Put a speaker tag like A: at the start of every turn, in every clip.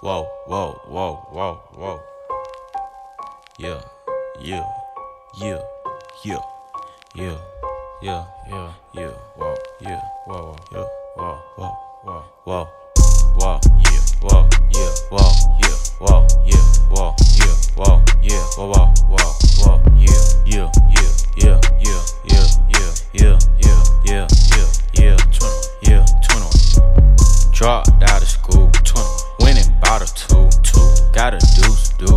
A: Whoa, whoa, whoa, whoa, whoa. Yeah, yeah, yeah, yeah, yeah, yeah, yeah, yeah, whoa, yeah, whoa, yeah, whoa, whoa, whoa, whoa, whoa, yeah, whoa, yeah, whoa, yeah, whoa, yeah, whoa, yeah, whoa, yeah, whoa, whoa, whoa, whoa, yeah, yeah, yeah, yeah, yeah, yeah, yeah, yeah, yeah, yeah, yeah, yeah, twenty, yeah, twenty. Dropped out of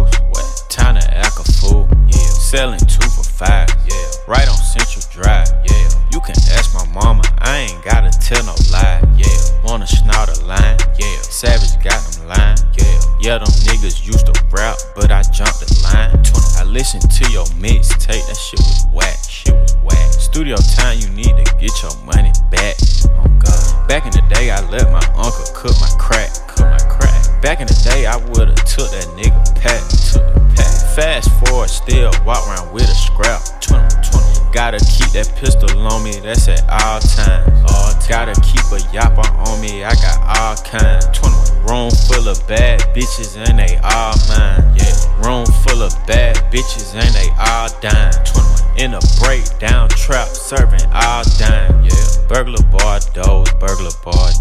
A: deuce. What? Time to act a fool. Yeah. Selling two for five. Yeah. Right on Central Drive. Yeah. You can ask my mama. I ain't gotta tell no lie. Yeah. Wanna snout a line. Yeah. Savage got them line. Yeah. Yeah, them niggas used to rap, but I jumped the line. I listened to your mixtape. That shit was whack. Shit was whack. Studio time, you need to get your money back. Oh God. Back in the day, I let my uncle cook my crack. Cook my crack. Back in the day, I would've took that nigga pack. Took the pack. Fast forward, still walk around with a scrap. 20, 20. Gotta keep that pistol on me, that's at all times. All time. Gotta keep a yapper on me, I got all kinds. 21. Room full of bad bitches and they all mine. Yeah. Room full of bad bitches and they all dime. 21. In a breakdown trap, serving all dime. Yeah. Burglar bar doors, burglar bar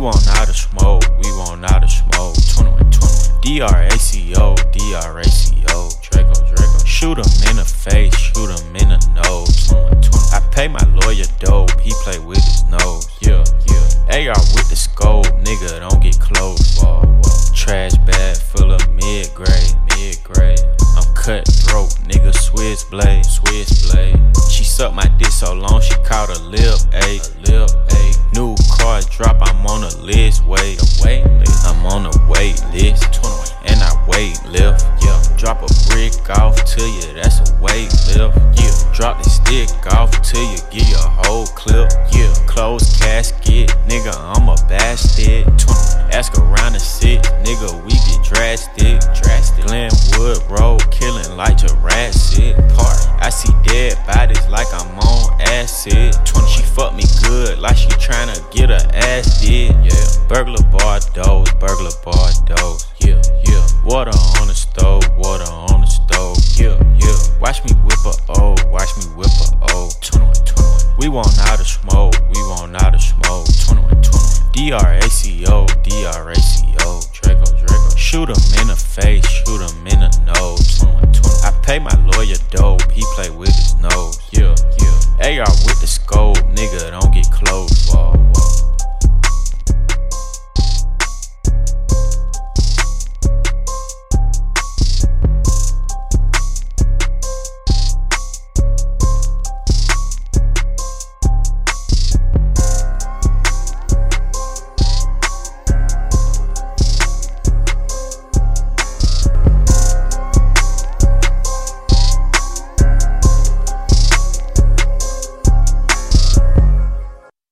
A: want out of smoke, we want out of smoke. 21, 21. D-R-A-C-O, D-R-A-C-O. Draco, Draco. Shoot him in the face, shoot him in the nose. 21, 20. I pay my lawyer dope, he play with his nose. Yeah, yeah. AR with the scope, nigga, don't get close. Whoa, whoa. Trash bag full of mid grade, mid grade. I'm cutthroat, nigga, Swiss blade, Swiss blade. She sucked my dick so long, she caught a lip ache, list, wait, wait list. I'm on a wait list, 21, and I wait lift, yeah. Drop a brick off to you, that's a weight lift, yeah. Drop the stick off to you get your whole clip, yeah. Close casket, nigga, I'm a bastard, 20. Ask around the six, nigga, we get drastic, drastic. Glenwood Road, killing like Jurassic Park. I see dead bodies like I'm on acid. 20, she fuck me good, like she tryna get her ass did. Burglar bar doors, burglar bar doors. Yeah, yeah. Water on the stove, water on the stove. Yeah, yeah. Watch me whip a O, watch me whip a O. 21, 21. We want out of smoke, we want out of smoke. 21, 20. D-R-A-C-O, D-R-A-C-O. Draco, Draco. Shoot him in the face, shoot him in the nose. 21, 20. I pay my lawyer dope, he play with his nose. Yeah, yeah. AR with the